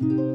Música